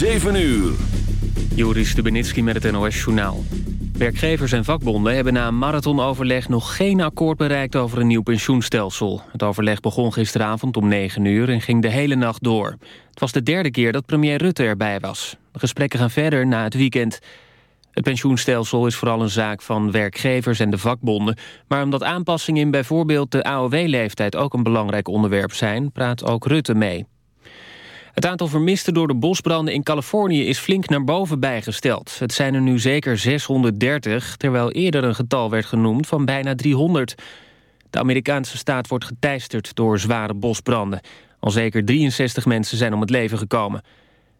7 uur. Joris Stubenitski met het NOS-journaal. Werkgevers en vakbonden hebben na een marathonoverleg nog geen akkoord bereikt over een nieuw pensioenstelsel. Het overleg begon gisteravond om 9 uur en ging de hele nacht door. Het was de derde keer dat premier Rutte erbij was. De gesprekken gaan verder na het weekend. Het pensioenstelsel is vooral een zaak van werkgevers en de vakbonden. Maar omdat aanpassingen in bijvoorbeeld de AOW-leeftijd ook een belangrijk onderwerp zijn... praat ook Rutte mee. Het aantal vermisten door de bosbranden in Californië is flink naar boven bijgesteld. Het zijn er nu zeker 630, terwijl eerder een getal werd genoemd van bijna 300. De Amerikaanse staat wordt geteisterd door zware bosbranden. Al zeker 63 mensen zijn om het leven gekomen.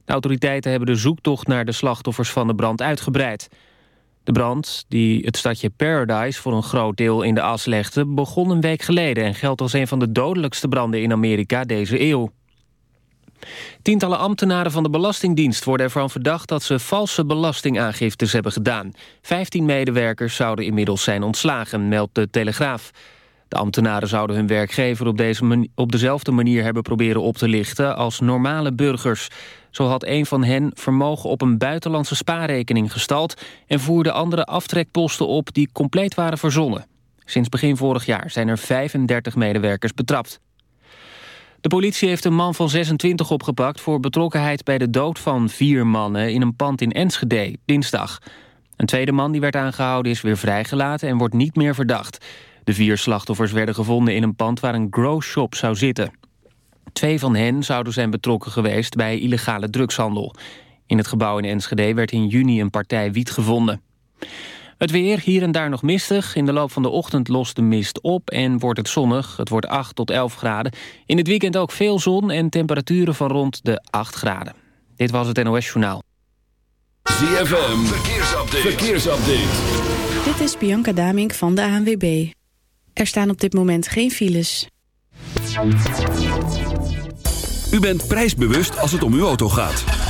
De autoriteiten hebben de zoektocht naar de slachtoffers van de brand uitgebreid. De brand, die het stadje Paradise voor een groot deel in de as legde... begon een week geleden en geldt als een van de dodelijkste branden in Amerika deze eeuw. Tientallen ambtenaren van de Belastingdienst worden ervan verdacht... dat ze valse belastingaangiftes hebben gedaan. Vijftien medewerkers zouden inmiddels zijn ontslagen, meldt de Telegraaf. De ambtenaren zouden hun werkgever op, deze op dezelfde manier hebben proberen op te lichten... als normale burgers. Zo had een van hen vermogen op een buitenlandse spaarrekening gestald... en voerde andere aftrekposten op die compleet waren verzonnen. Sinds begin vorig jaar zijn er 35 medewerkers betrapt. De politie heeft een man van 26 opgepakt... voor betrokkenheid bij de dood van vier mannen in een pand in Enschede, dinsdag. Een tweede man die werd aangehouden is weer vrijgelaten en wordt niet meer verdacht. De vier slachtoffers werden gevonden in een pand waar een grow shop zou zitten. Twee van hen zouden zijn betrokken geweest bij illegale drugshandel. In het gebouw in Enschede werd in juni een partij wiet gevonden. Het weer, hier en daar nog mistig. In de loop van de ochtend lost de mist op en wordt het zonnig. Het wordt 8 tot 11 graden. In het weekend ook veel zon en temperaturen van rond de 8 graden. Dit was het NOS Journaal. ZFM, verkeersupdate. verkeersupdate. Dit is Bianca Damink van de ANWB. Er staan op dit moment geen files. U bent prijsbewust als het om uw auto gaat.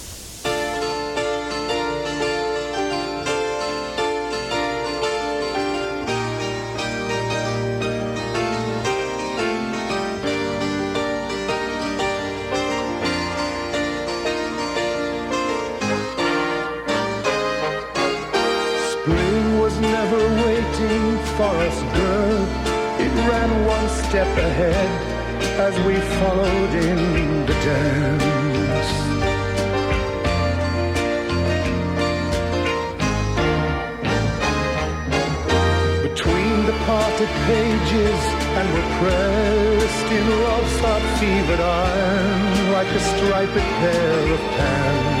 Step ahead as we followed in the dance. Between the parted pages and we're pressed in love's hot fevered iron like a striped pair of pants.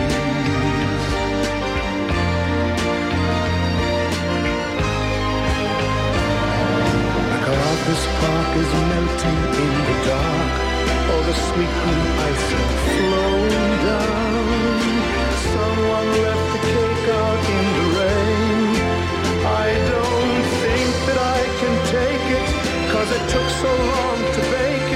spark is melting in the dark, or the sweet green ice will flow down. Someone left the cake out in the rain. I don't think that I can take it, cause it took so long to bake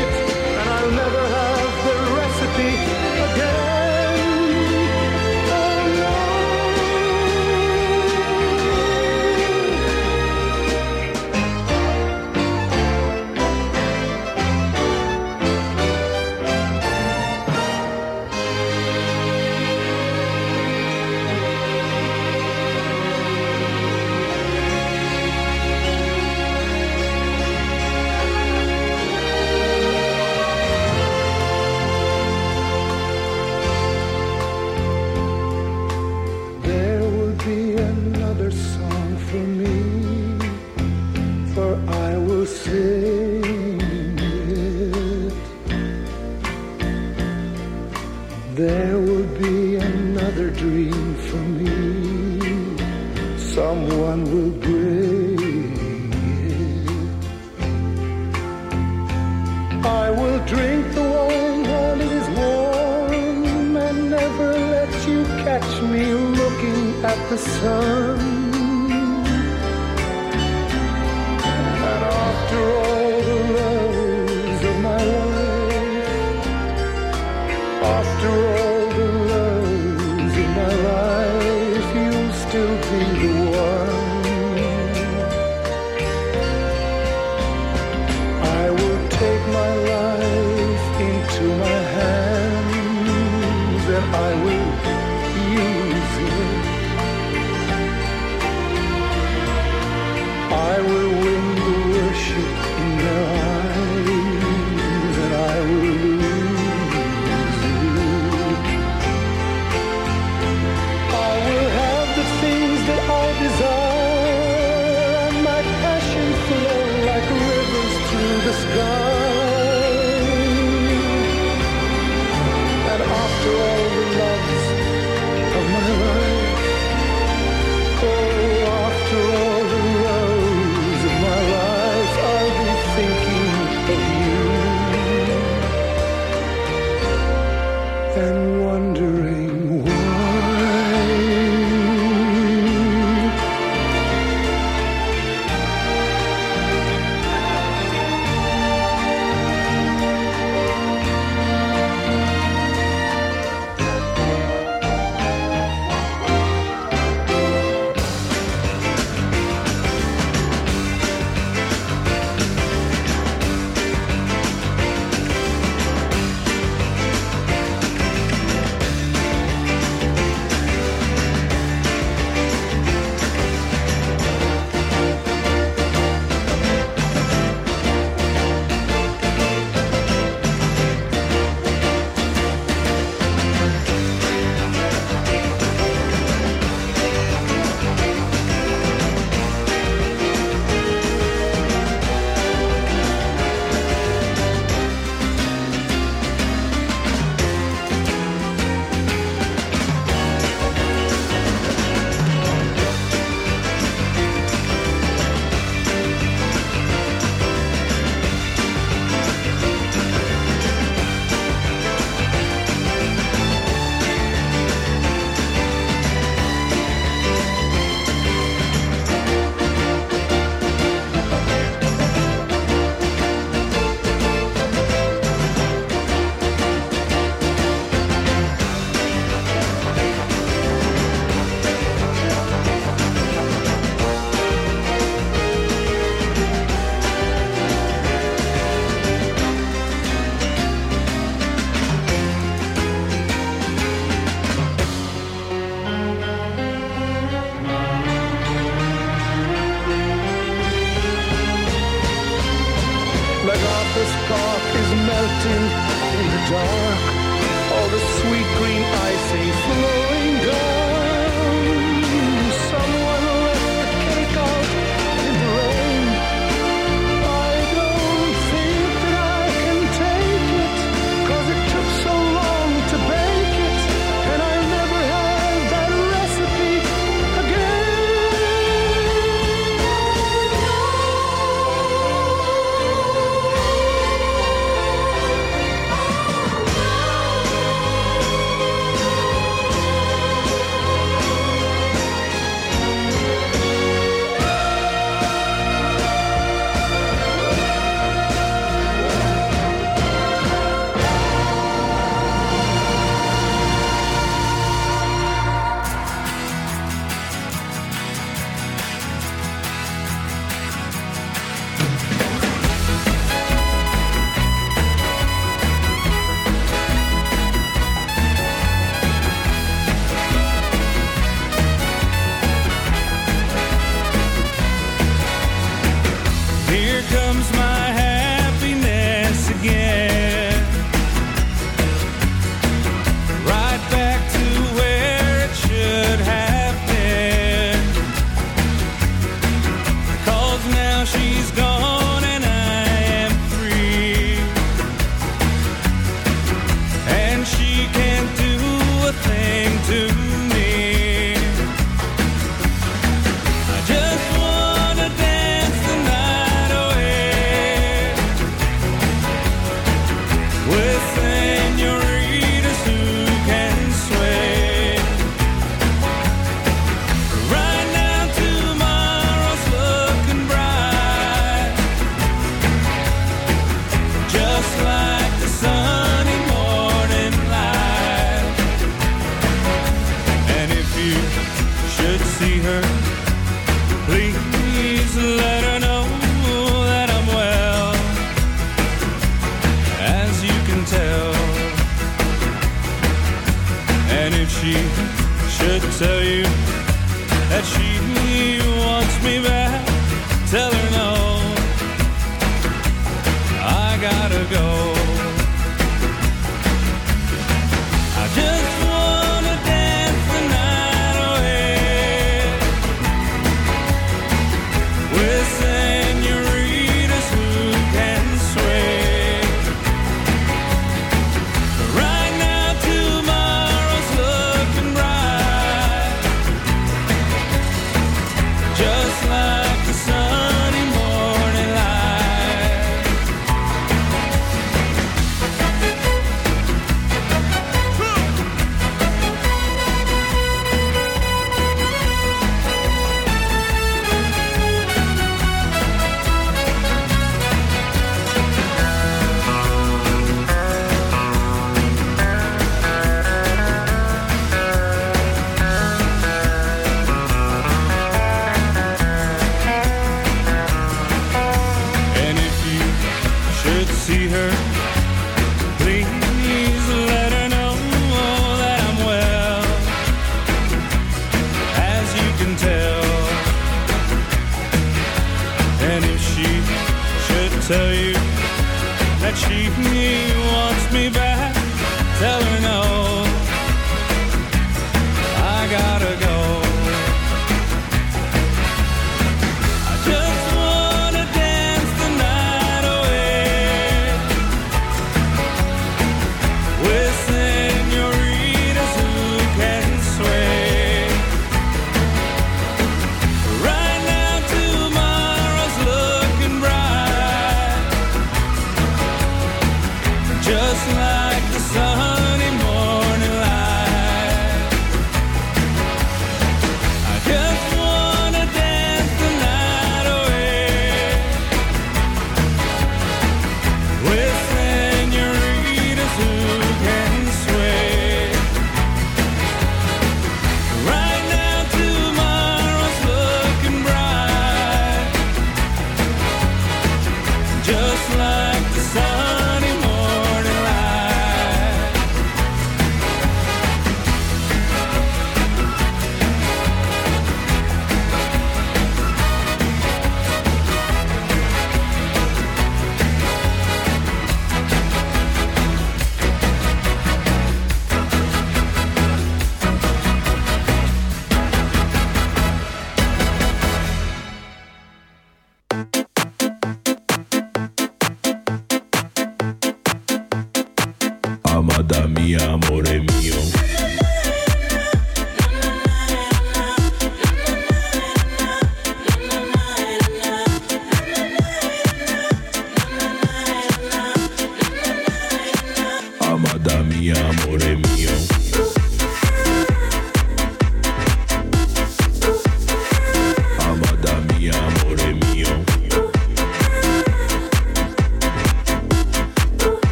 amore mio.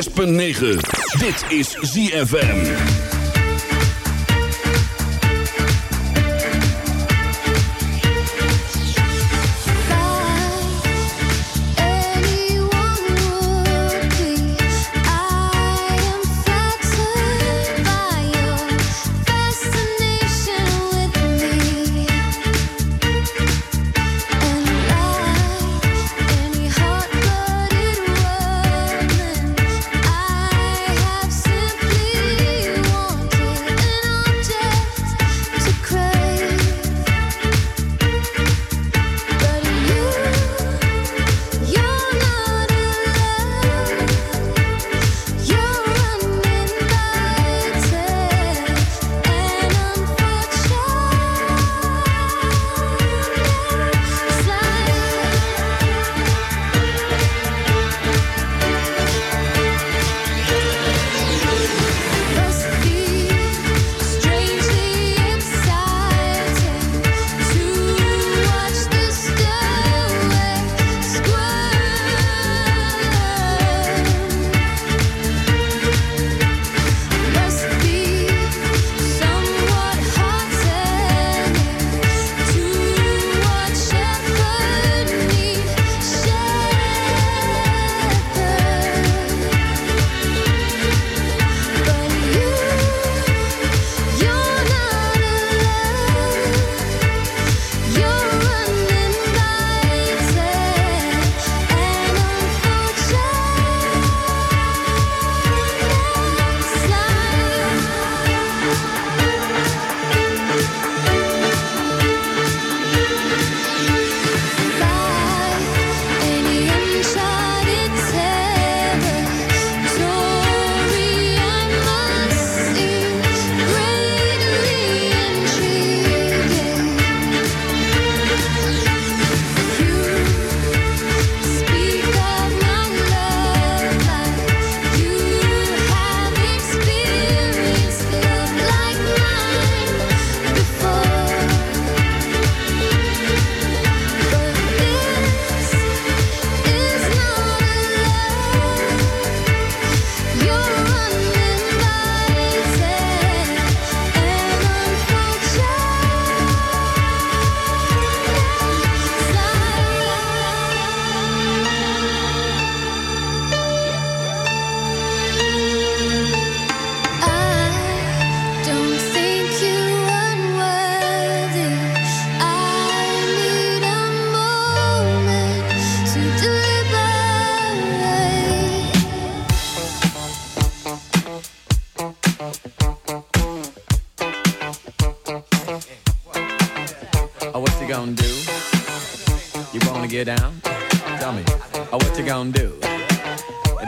106.9. Dit is ZFM.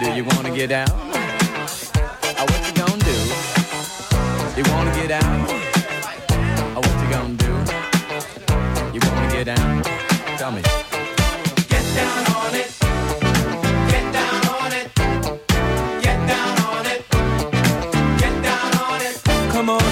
Do you wanna get down? Oh, what you gonna do? You wanna get down? Oh, what you gonna do? You wanna get down? Tell me. Get down on it. Get down on it. Get down on it. Get down on it. Come on.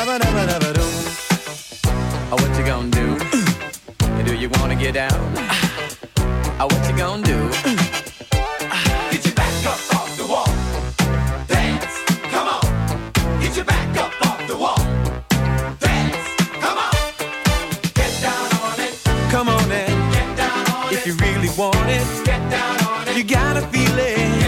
Oh, what you gonna do? do you wanna get down? Oh, what you gonna do? Get back up off the wall. Dance, come on. Get back up off the wall. Dance, come on. Get down on it. Come on. Get down on if it. If you really want it. Get down on it. You gotta feel it.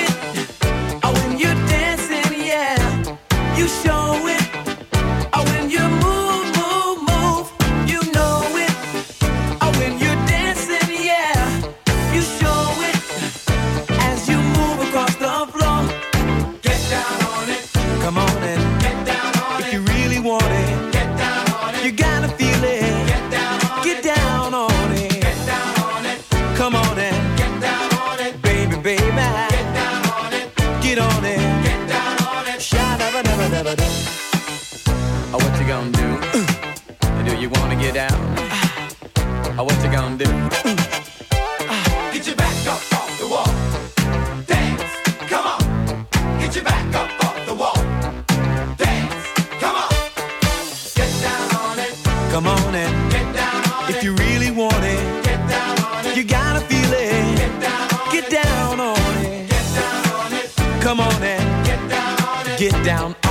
down.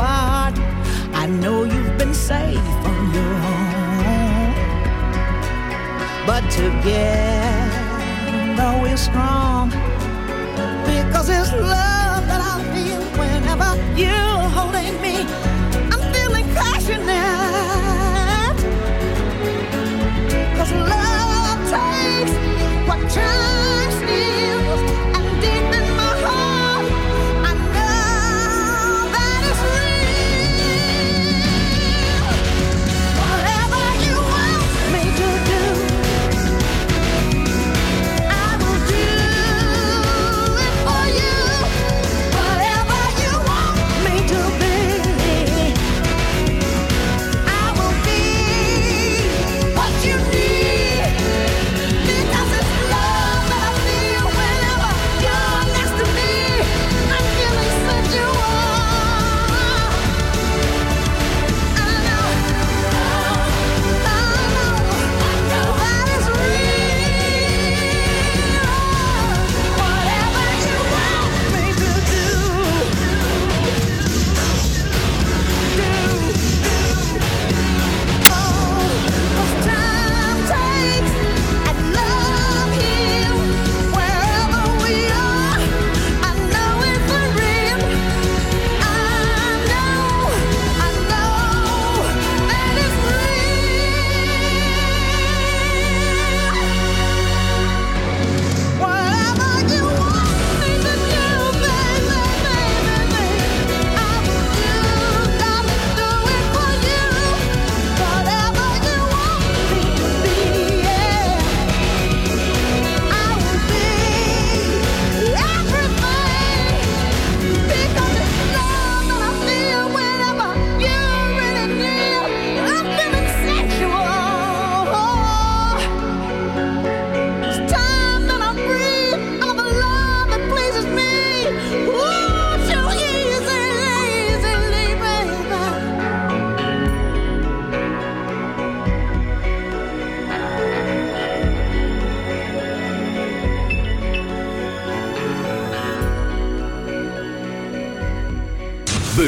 apart. I know you've been safe on your own, but together we're strong because it's love.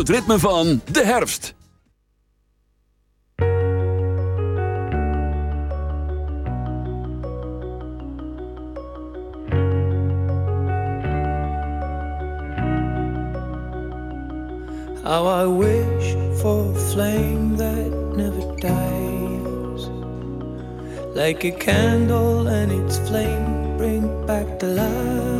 Het ritme van de herfst. How I wish for a flame that never dies. Like a candle and its flame bring back the light.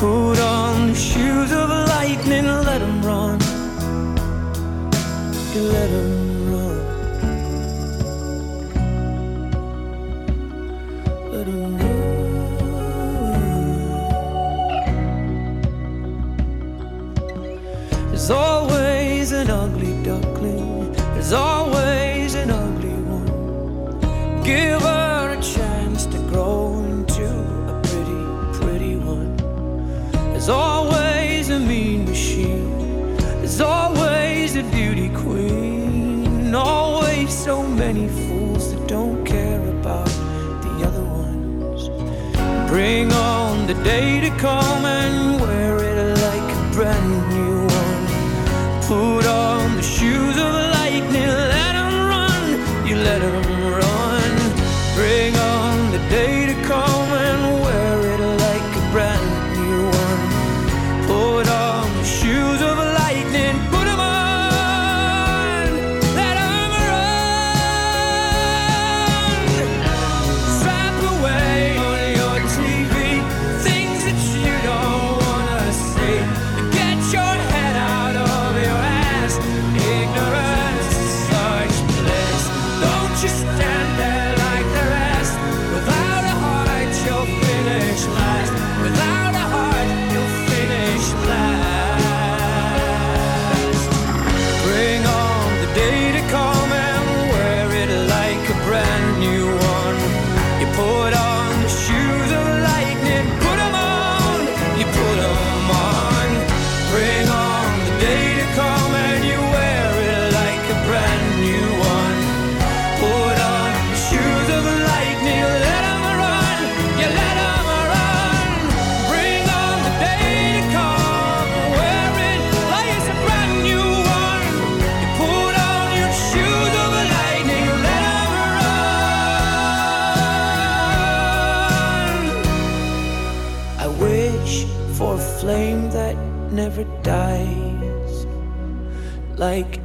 Put on the shoes of lightning, let them run. Let them run. Let them run. There's always an ugly duckling. There's always an ugly one. Give Bring on the day to come and wear it like a brand new one. Put on the shoes of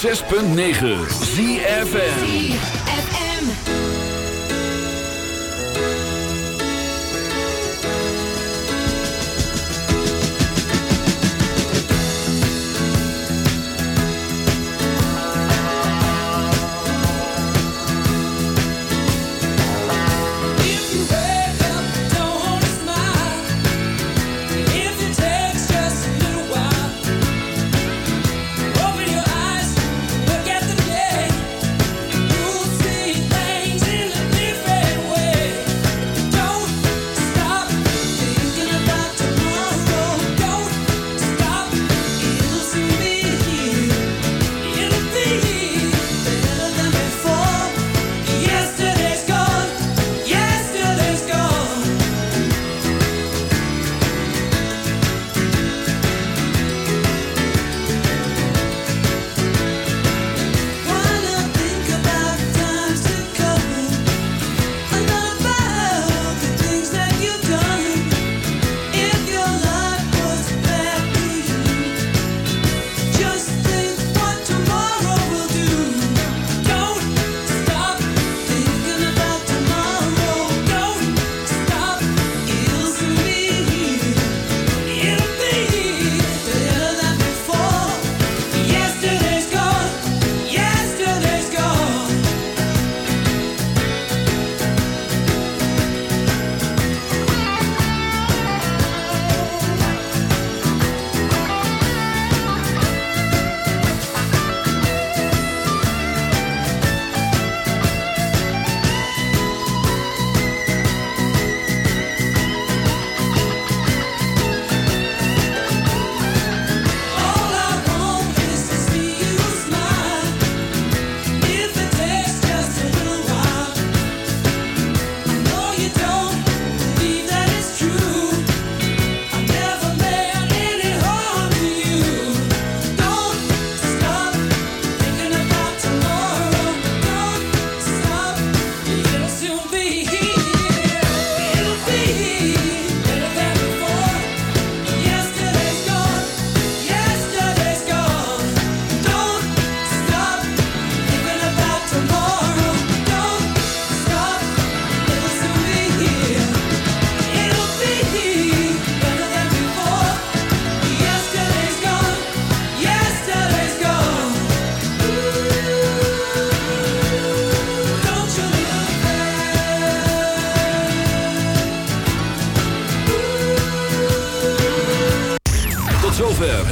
106.9 ZFN